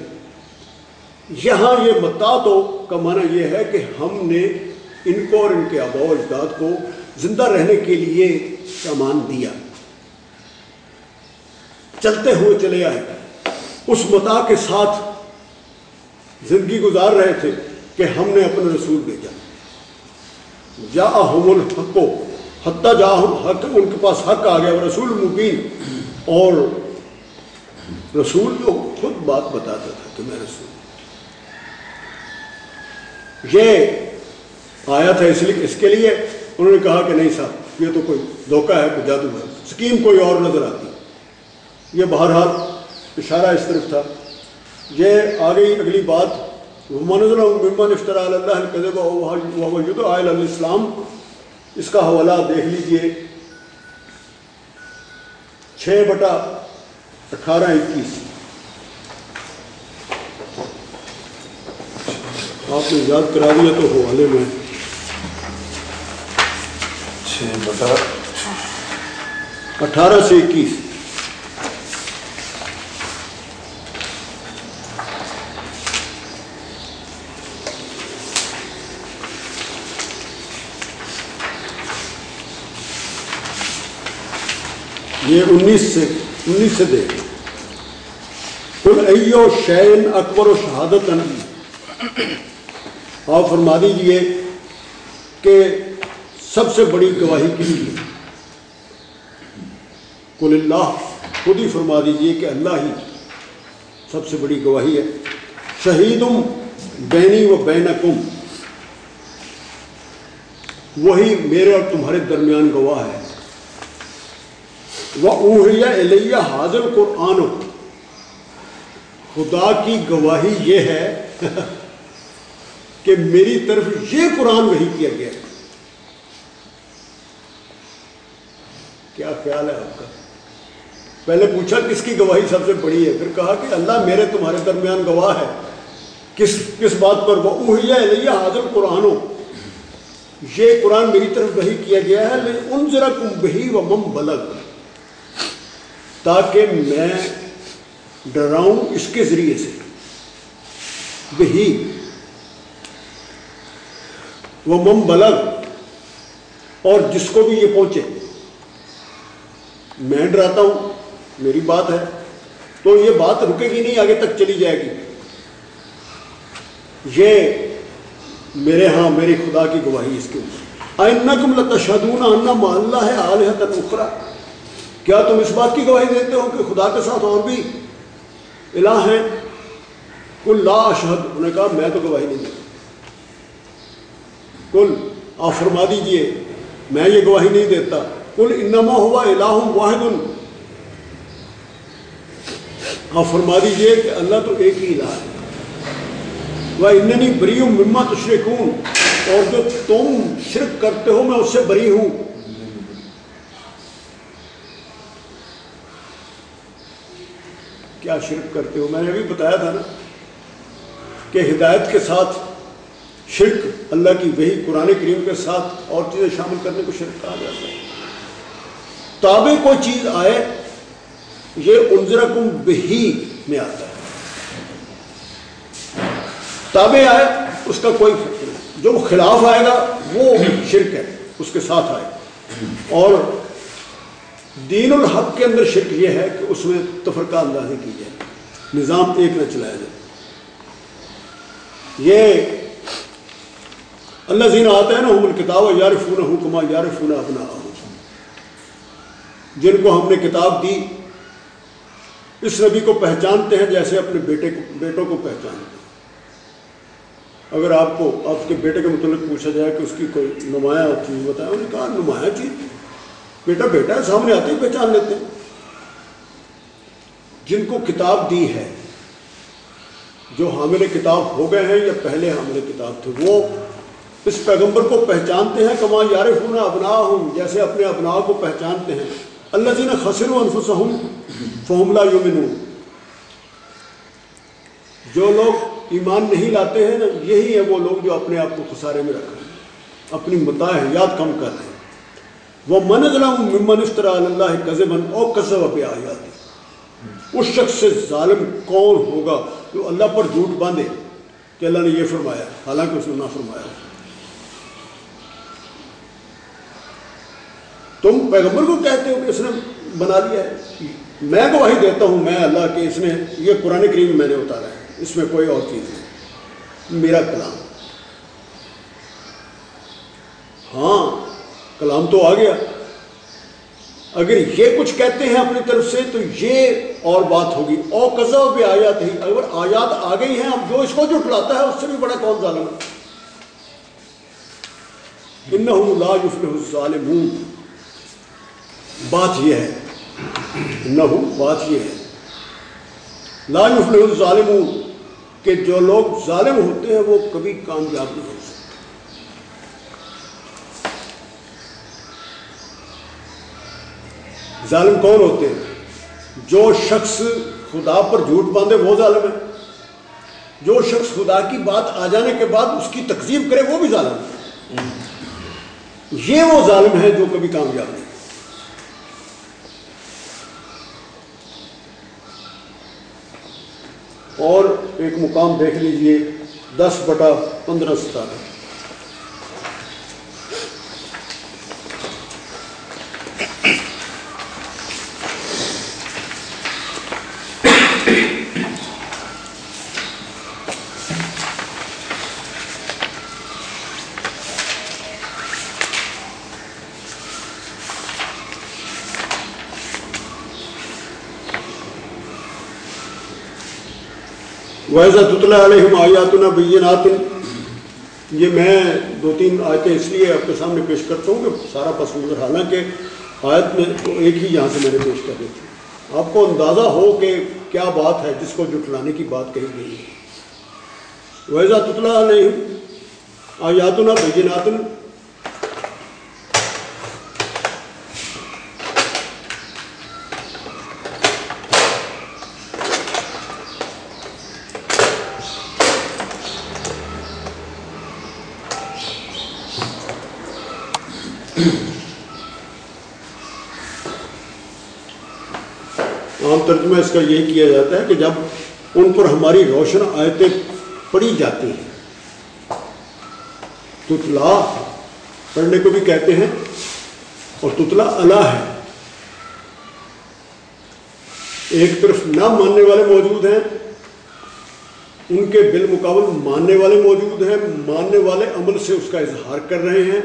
یہاں یہ متا تو کا معنی یہ ہے کہ ہم نے ان کو اور ان کے آبا و اجداد کو زندہ رہنے کے لیے سامان دیا۔ چلتے ہوئے چلے آئے۔ اس متا کے ساتھ زندگی گزار رہے تھے کہ ہم نے اپنا رسول بھیجا جا ہم الحق کو حتیٰ جا حق، ان کے پاس حق آ گیا رسول مبین۔ اور رسول جو خود بات بتاتا تھا کہ میں رسول۔ یہ آیا تھا اس لیے، اس کے لیے انہوں نے کہا کہ نہیں صاحب، یہ تو کوئی دھوکہ ہے، کوئی جادو ہے۔ اسکیم کوئی اور نظر آتی۔ یہ بہرحال اشارہ اس طرف تھا۔ یہ آ گئی اگلی بات ممن افطرا اللہ الاسلام اس کا حوالہ دیکھ لیجیے۔ چھ بٹا اٹھارہ اکیس۔ آپ نے یاد کرا دیا تو حوالے میں۔ چھ بٹا اٹھارہ سے اکیس۔ یہ انیس سے انیس سے دے کل ایو شین اکبر و شہادت آپ فرما دیجیے کہ سب سے بڑی گواہی کی لیے کل اللہ۔ خود ہی فرما دیجیے کہ اللہ ہی سب سے بڑی گواہی ہے۔ شہیدم بینی و بینکم۔ وہی میرے اور تمہارے درمیان گواہ ہے۔ وہ اوہیا الیہ حاضر قرآن خدا کی گواہی یہ ہے کہ میری طرف یہ قرآن وہی کیا گیا۔ ہے کیا خیال ہے آپ کا؟ پہلے پوچھا کس کی گواہی سب سے بڑی ہے، پھر کہا کہ اللہ میرے تمہارے درمیان گواہ ہے۔ کس کس بات پر؟ وہ اوہیا الیہ حاضر قرآن یہ قرآن میری طرف وہی کیا گیا ہے ان ذرا کم بہی و مم بلغ۔ تاکہ میں ڈراؤں اس کے ذریعے سے۔ وہی۔ وہ مم بلغ۔ اور جس کو بھی یہ پہنچے۔ میں ڈراتا ہوں، میری بات ہے۔ تو یہ بات رکے گی نہیں، آگے تک چلی جائے گی۔ یہ میرے ہاں میری خدا کی گواہی اس کے اوپر۔ اینکم لتشہدون ان مع اللہ الہۃ اخرى۔ کیا تم اس بات کی گواہی دیتے ہو کہ خدا کے ساتھ اور بھی الہ ہیں؟ کل لا اشہد، انہوں نے کہا میں تو گواہی نہیں دیتا۔ کل آپ فرما دیجیے، میں یہ گواہی نہیں دیتا۔ کل انما ہوا الہ واحد۔ آپ فرما دیجیے کہ اللہ تو ایک ہی الہ ہے۔ وہ اننی بری ہوں مما تشرکون، اور جو تم شرک کرتے ہو میں اس سے بری ہوں۔ کیا شرک کرتے ہو؟ میں نے ابھی بتایا تھا نا کہ ہدایت کے ساتھ شرک اللہ کی وہی قرآن کریم کے ساتھ اور چیزیں شامل کرنے کو شرک کہا جاتا ہے۔ تابع کوئی چیز آئے، یہ انضرکم بہی میں آتا ہے۔ تابع آئے، اس کا کوئی فرق نہیں۔ جو خلاف آئے گا، وہ شرک ہے، اس کے ساتھ آئے۔ اور دین الحق کے اندر شرک یہ ہے کہ اس میں تفرقہ اندازی کی جائے۔ نظام ایک نہ چلایا جائے۔ یہ اللہ زین آتا ہے نا ہم الکتاب یارفون حکمہ یارفون اپنا جن کو ہم نے کتاب دی، اس نبی کو پہچانتے ہیں جیسے اپنے بیٹے کو بیٹوں کو پہچانتے ہیں۔ اگر آپ کو آپ کے بیٹے کے متعلق پوچھا جائے کہ اس کی کوئی نمایاں چیز بتائیں، انہوں نے کہا، نمایاں چیز۔ بیٹا بیٹا ہے سامنے آتے ہی پہچان لیتے ہیں۔ جن کو کتاب دی ہے، جو حامل کتاب ہو گئے ہیں یا پہلے حامل کتاب تھے، وہ اس پیغمبر کو پہچانتے ہیں، کما یارفون ابنا ہوں جیسے اپنے ابنا کو پہچانتے ہیں۔ اللہ جی نے خسر و انفسہم فہملہ یومنون جو لوگ ایمان نہیں لاتے ہیں نا یہی ہے وہ لوگ جو اپنے آپ کو خسارے میں رکھ رہے ہیں۔ اپنی متاع یاد کم کر رہے ہیں۔ وہ من ظلم ممن افطرا اللہ کذبن او کذب پہ اس شخص سے ظالم کون ہوگا جو اللہ پر جھوٹ باندھے؟ کہ اللہ نے یہ فرمایا، حالانکہ اس نے نہ فرمایا تم پیغمبر کو کہتے ہو کہ اس نے بنا لیا ہے۔ میں گواہی دیتا ہوں، میں اللہ کہ اس نے یہ قرآن کریم میں نے اتارا ہے۔ اس میں کوئی اور چیز نہیں۔ میرا کلام۔ ہاں کلام تو آ گیا۔ اگر یہ کچھ کہتے ہیں اپنی طرف سے تو یہ اور بات ہوگی۔ او قزا بھی آیات ہی۔ اگر آیات آ گئی ہیں، اب جو اس کو جھٹلاتا ہے، اس سے بھی بڑا کون ظالم ہے؟ انہم لا یفلح الظالمون۔ بات یہ ہے۔ انہم بات یہ ہے۔ لا یفلح الظالمون۔ کہ جو لوگ ظالم ہوتے ہیں، وہ کبھی کامیاب نہیں ہو سکتے ظالم کون ہوتے ہیں؟ جو شخص خدا پر جھوٹ باندھے وہ ظالم ہے۔ جو شخص خدا کی بات آ جانے کے بعد اس کی تقسیم کرے وہ بھی ظالم ہے۔ یہ وہ ظالم ہے جو کبھی کامیاب نہیں۔ اور ایک مقام دیکھ لیجیے، دس بٹا پندرہ ستارہ ویزا تطلع علیہم آیاتنا بینات یہ میں دو تین آیتیں اس لیے آپ کے سامنے پیش کرتا ہوں کہ سارا پس منظر، حالانکہ آیت میں تو ایک ہی یہاں سے میں نے پیش کر دی تھی۔ آپ کو اندازہ ہو کہ کیا بات ہے جس کو جٹلانے کی بات کہی گئی ہے۔ ویزا تطلع علیہم آیاتنا بینات عام ترجمہ اس کا یہ کیا جاتا ہے کہ جب ان پر ہماری روشن آیتیں پڑھی جاتی ہیں، تتلا پڑھنے کو بھی کہتے ہیں اور تتلا اللہ ہے۔ ایک طرف نہ ماننے والے موجود ہیں، ان کے بالمقابل ماننے والے موجود ہیں، ماننے والے عمل سے اس کا اظہار کر رہے ہیں۔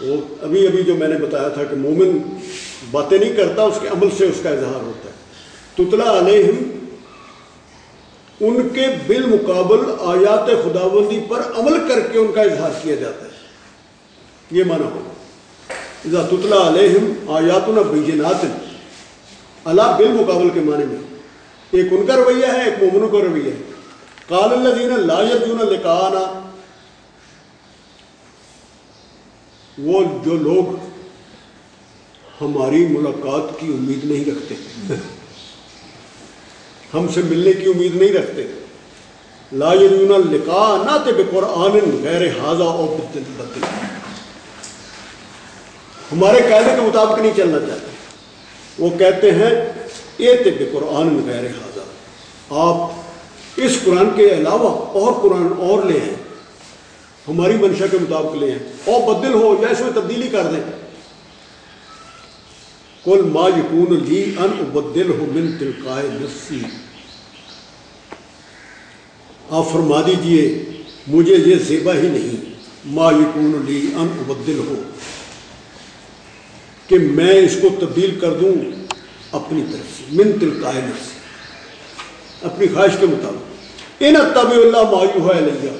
وہ ابھی ابھی جو میں نے بتایا تھا کہ مومن باتیں نہیں کرتا، اس کے عمل سے اس کا اظہار ہوتا ہے۔ تتلا علیہم ان کے بالمقابل آیات خداوندی پر عمل کر کے ان کا اظہار کیا جاتا ہے۔ یہ مانا ہوگا۔ اذا تتلا علیہم آیاتنا بینات اللہ بالمقابل کے معنی میں، ایک ان کا رویہ ہے، ایک مومنوں کا رویہ ہے۔ قال الذین لا یرجون لقاءنا۔ وہ جو لوگ ہماری ملاقات کی امید نہیں رکھتے۔ ہم سے ملنے کی امید نہیں رکھتے۔ لا یرجون لقاءنا تے بقرآن غیر حاضا او بدل بدل ہمارے قاعدے کے مطابق نہیں چلنا چاہتے۔ وہ کہتے ہیں یہ طب قرآن غیر حاضر آپ اس قرآن کے علاوہ اور قرآن اور لے ہیں ہماری منشا کے مطابق لے ہیں اور بدل ہو یا اس میں تبدیلی کر دیں۔ کل ما یکون لی ان ابدل ہو من تلقائے نفسی۔ آپ فرما دیجیے، مجھے یہ زیبا ہی نہیں۔ ما یکون لی ان ابدل ہو کہ میں اس کو تبدیل کر دوں اپنی طرف سے، من تلقائے نفسی۔ اپنی خواہش کے مطابق۔ ان طب اللہ مایو ہے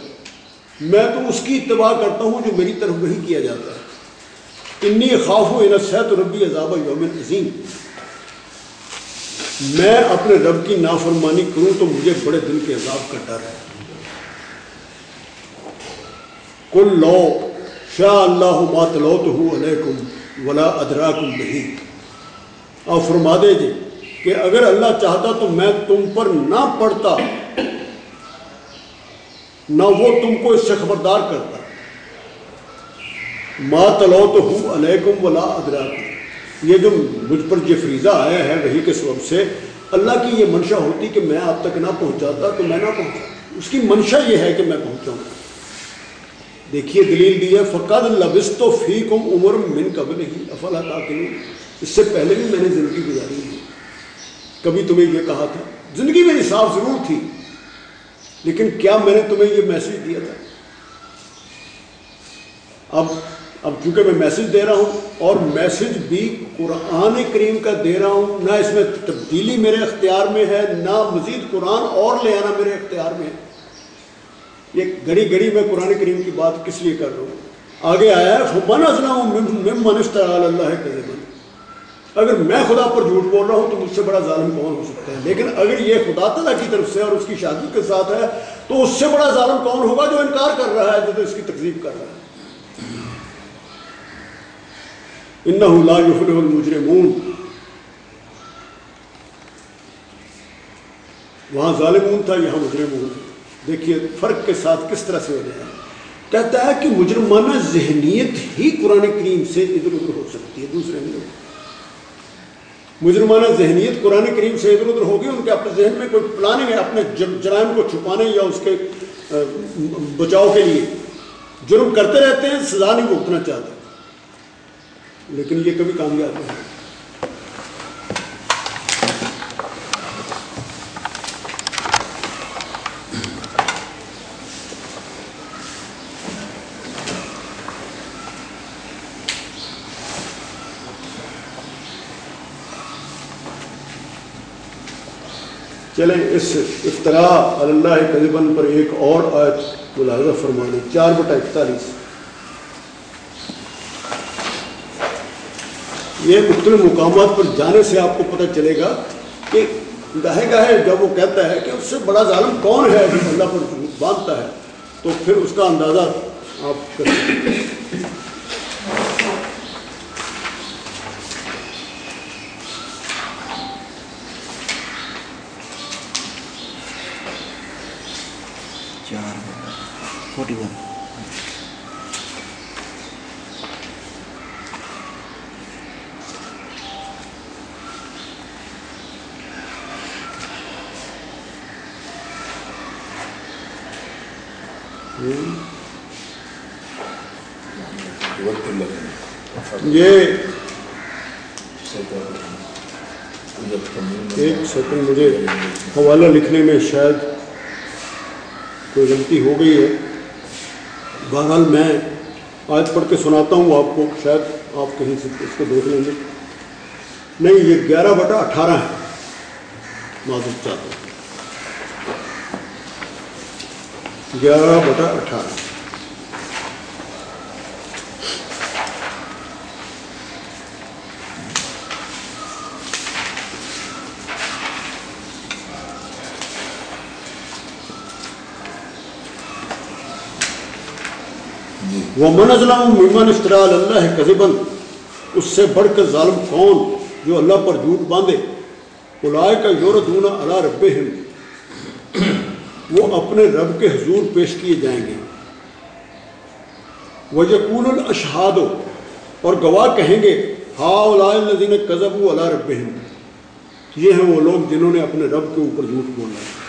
میں تو اس کی اتباع کرتا ہوں جو میری طرف وہی کیا جاتا ہے۔ انی خوف و انصحت ربی عذاب یوم عظیم میں اپنے رب کی نافرمانی کروں تو مجھے بڑے دن کے عذاب کا ڈر ہے۔ کل لو، شاء اللہ مات لو تو علیکم ولا ادراکم نہیں اور فرما دے جی کہ اگر اللہ چاہتا تو میں تم پر نہ پڑتا، نہ وہ تم کو اس سے خبردار کرتا۔ ما تلو تو ہوں علیکم ولا ادراکم یہ جو مجھ پر یہ فریضہ آیا ہے وہی کے سبب سے، اللہ کی یہ منشا ہوتی کہ میں آپ تک نہ پہنچاتا تو میں نہ پہنچا اس کی منشا یہ ہے کہ میں پہنچاؤں۔ دیکھیے دلیل دی ہے، فقد لبست و فی کم عمر من قبل ہی۔ افلا تاکلون۔ اس سے پہلے بھی میں نے زندگی گزاری ہے۔ کبھی تمہیں یہ کہا تھا، زندگی میری صاف ضرور تھی، لیکن کیا میں نے تمہیں یہ میسج دیا تھا؟ اب اب چونکہ میں میسج دے رہا ہوں اور میسج بھی قرآن کریم کا دے رہا ہوں، نہ اس میں تبدیلی میرے اختیار میں ہے، نہ مزید قرآن اور لے آنا میرے اختیار میں ہے۔ یہ گڑی گڑی میں قرآن کریم کی بات کس لیے کر رہا ہوں؟ آگے آیا ہے فمن من افترى على الله اگر میں خدا پر جھوٹ بول رہا ہوں تو مجھ سے بڑا ظالم کون ہو سکتا ہے؟ لیکن اگر یہ خدا تعالیٰ کی طرف سے اور اس کی شادی کے ساتھ ہے، تو اس سے بڑا ظالم کون ہوگا جو انکار کر رہا ہے، جو اس کی تکذیب کر رہا ہے؟ انه لا يفلح المجرمون۔ وہاں ظالمون تھا، یہاں مجرمون دیکھیے، فرق کے ساتھ کس طرح سے ہو جائے کہتا ہے کہ مجرمانہ ذہنیت ہی قرآن کریم سے ادھر ادھر ہو سکتی ہے، دوسرے نہیں مجرمانہ ذہنیت قرآن کریم سے ادھر ادھر ہوگی ان کے اپنے ذہن میں کوئی پلاننگ ہے اپنے جرائم کو چھپانے یا اس کے بچاؤ کے لیے۔ جرم کرتے رہتے ہیں، سزا نہیں بھگتنا چاہتے۔ لیکن یہ کبھی کامیاب نہیں چلیں، اس افطرا اللہ قریباً پر ایک اور آیت ملاحظہ فرما لیں چار بٹا اکتالیس۔ یہ مختلف مقامات پر جانے سے آپ کو پتہ چلے گا کہ گاہے گاہے جب وہ کہتا ہے کہ اس سے بڑا ظالم کون ہے جو اللہ پر باندھتا ہے، تو پھر اس کا اندازہ آپ کر سکتے ہیں چار فورٹی ون وقت لگے یہ ایک سیکنڈ مجھے حوالہ لکھنے میں شاید کوئی غلطی ہو گئی ہے۔ بہرحال میں آج پڑھ کے سناتا ہوں آپ کو، شاید آپ کہیں سے اس کو دیکھ لیں گے۔ نہیں، یہ گیارہ بٹا اٹھارہ ہے۔ معذرت چاہتا ہوں۔ گیارہ بٹا اٹھارہ۔ وہ من ازلم ممن افطرا اللہ کذبن اس سے بڑھ کر ظالم کون جو اللہ پر جھوٹ باندھے؟ الائے کا یور دونا اللہ رب وہ اپنے رب کے حضور پیش کیے جائیں گے۔ وہ یقول الاشہاد اور گواہ کہیں گے ہا اولائے الذین کذب اللہ رب یہ ہیں وہ لوگ جنہوں نے اپنے رب کے اوپر جھوٹ بولا۔ ہے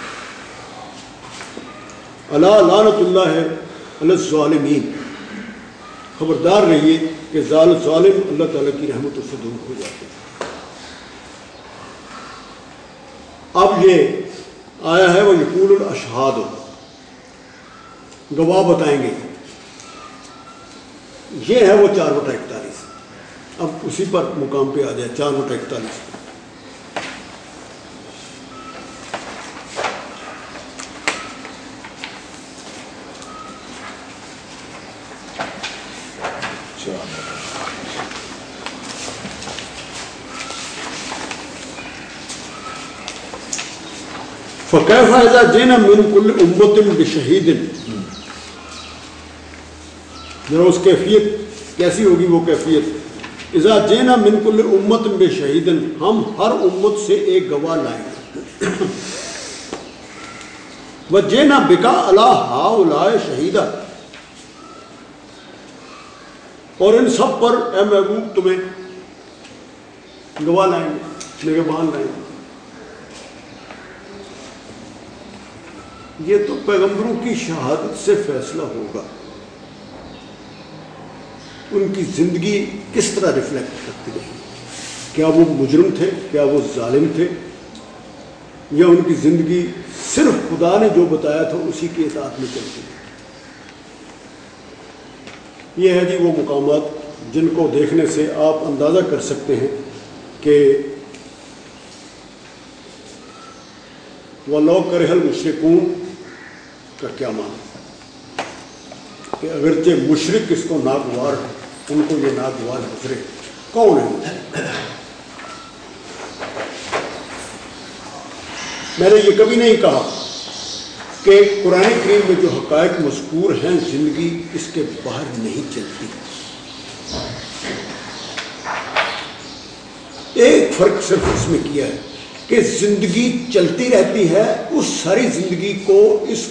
اللہ لعنت اللہ ہے الظالمین۔ خبردار رہیے کہ ظال ظالم اللہ تعالیٰ کی رحمتوں سے دور ہو جاتے ہیں۔ اب یہ آیا ہے وہ یقول الاشہاد گواہ بتائیں گے۔ یہ ہے وہ چار بٹا اکتالیس۔ اب اسی پر مقام پہ آ جائے۔ چار بٹا اکتالیس۔ فقہ فائدہ جینا من کل امت بشہید ذرا اس کیفیت کیسی ہوگی وہ کیفیت؟ اذا جینا من کل امت بشہید ہم ہر امت سے ایک گواہ لائیں۔ گے وہ جینا بکا اللہ ہا شہیدہ اور ان سب پر اے محبوب تمہیں گواہ لائیں گے، نگہبان لائیں گے۔ یہ تو پیغمبروں کی شہادت سے فیصلہ ہوگا۔ ان کی زندگی کس طرح ریفلیکٹ کرتی رہی کیا وہ مجرم تھے؟ کیا وہ ظالم تھے؟ یا ان کی زندگی صرف خدا نے جو بتایا تھا اسی کی اطاعت میں چلتی یہ ہے جی وہ مقامات جن کو دیکھنے سے آپ اندازہ کر سکتے ہیں کہ وہ کرے المشرکون کا کیا معنی کہ اگرچہ مشرق اس کو ناگوار ان کو یہ ناگوار گزرے۔ کون ہے میں نے یہ کبھی نہیں کہا کہ قرآن کریم میں جو حقائق مذکور ہیں، زندگی اس کے باہر نہیں چلتی۔ ایک فرق صرف اس میں کیا ہے کہ زندگی چلتی رہتی ہے، اس ساری زندگی کو اس